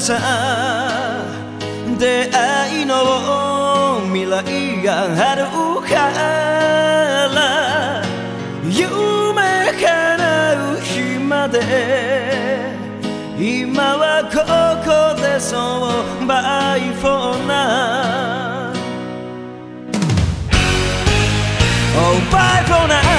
さ出会いの未来があるから夢叶う日まで。今はここでそうバイフォーナー Oh bye for now.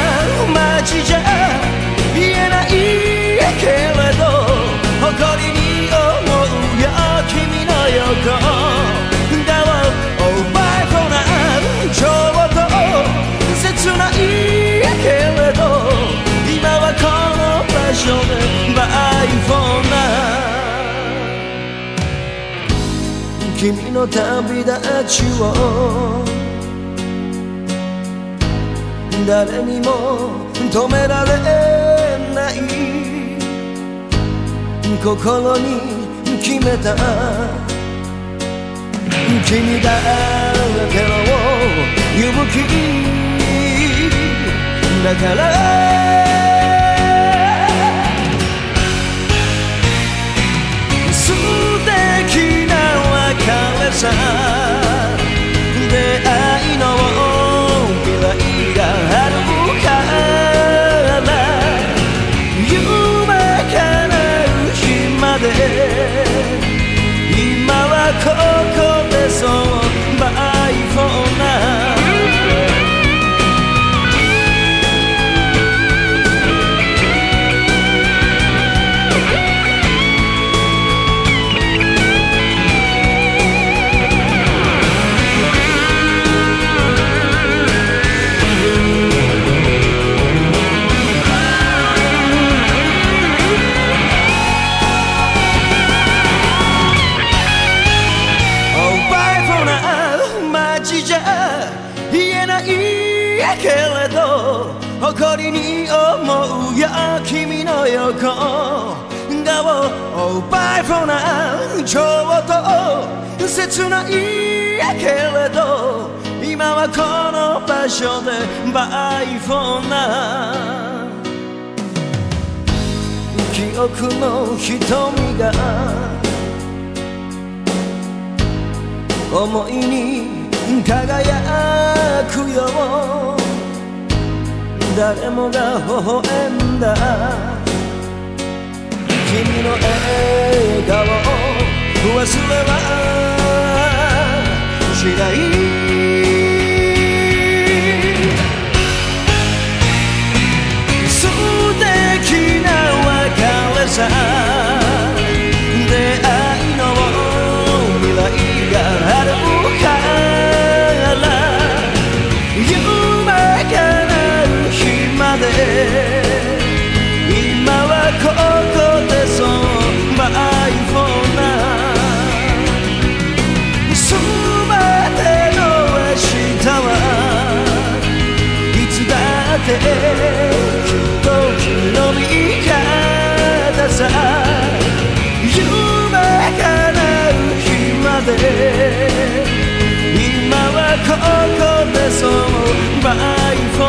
君の旅立ちを誰にも止められない。心に決めた君だけの勇気だからで今はここ誇りに思うよ君の横。顔 Oh bye for now ちょうど切ないけれど今はこの場所で Bye for now 記憶の瞳が思いに輝くよ。誰もが微笑んだ。君の笑顔忘れはしない。てきっと君の味方さ夢叶う日まで今はここでそうバイフ